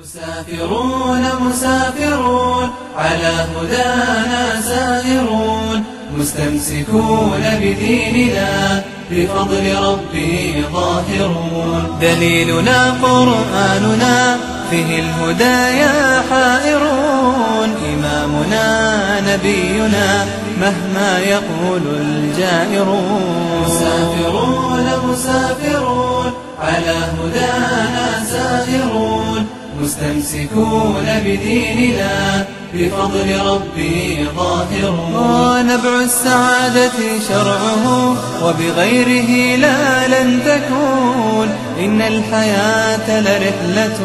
مسافرون مسافرون على هدانا سائرون. مستمسكون بديننا بفضل ربي ظاهرون. دليلنا قرآننا فيه الهدايا حائرون. إمامنا نبينا مهما يقول الجائرون. مسافرون مسافرون على هدانا مستمسكون بديننا بفضل ربي ظاهرون ونبع السعادة شرعه وبغيره لا لن تكون. إن الحياة لرحلة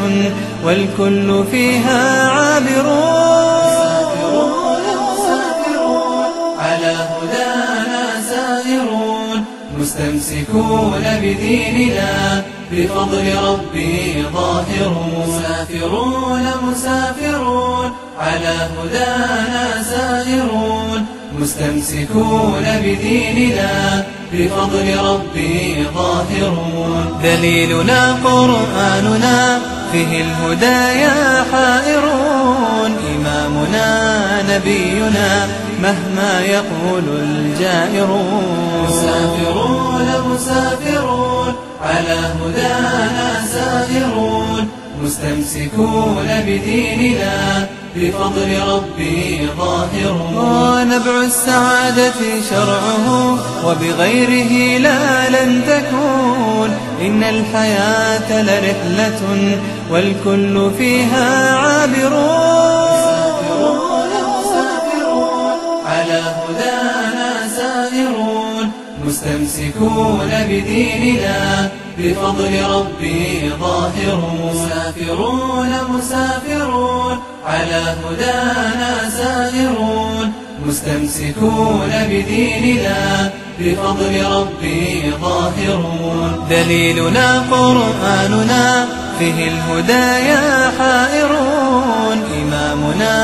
والكل فيها عابرون على هدانا مستمسكون بديننا بفضل ربي ظاهرون. مسافرون مسافرون على هدانا سائرون. مستمسكون بديننا بفضل ربي ظاهرون. دليلنا قرآننا فيه الهدايا حائرون. إمامنا نبينا مهما يقول الجائرون. مسافرون مستمسكون بديننا بفضل ربي ظاهرون ونبع السعادة شرعه وبغيره لا لن تكون. إن الحياة لرحلة والكل فيها عابرون مستمسكون بديننا بفضل ربي ظاهرون. مسافرون مسافرون على هدانا سائرون. مستمسكون بديننا بفضل ربي ظاهرون. دليلنا قرآننا فيه الهدايا حائرون. إمامنا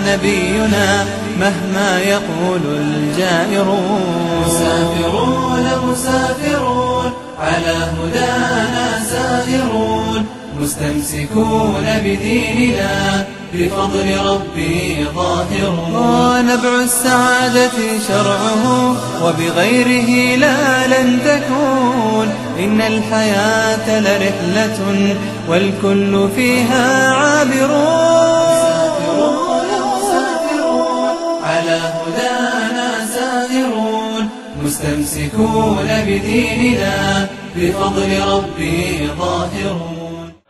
نبينا مهما يقول الجائرون. مسافرون مسافرون على هدانا سائرون مستمسكون بديننا بفضل ربي ظاهرون. ونبع السعادة شرعه وبغيره لا لن تكون. إن الحياة لرحلة والكل فيها عابرون. مستمسكون بديننا بفضل ربي ظاهرون